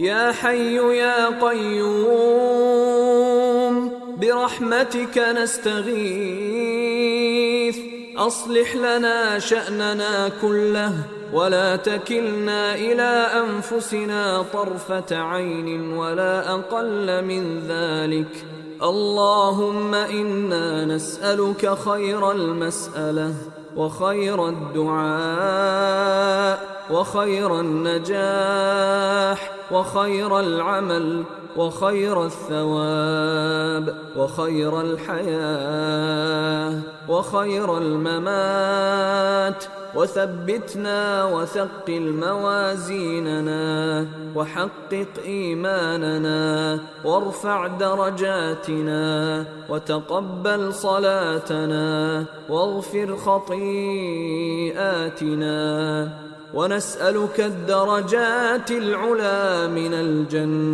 يا حي يا قيوم برحمتك نستغيث. أصلح لنا شأننا كله ولا تكلنا إلى أنفسنا طرفة عين ولا أقل من ذلك. اللهم إنا نسألك خير المسألة وخير الدعاء وخير النجاح وخير العمل وخير الثواب وخير الحياة. وخير الممات. وثبتنا وثقل موازيننا. وحقق إيماننا. وارفع درجاتنا. وتقبل صلاتنا. واغفر خطيئاتنا. ونسألك الدرجات العلى من الجنة.